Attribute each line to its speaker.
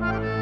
Speaker 1: Bye.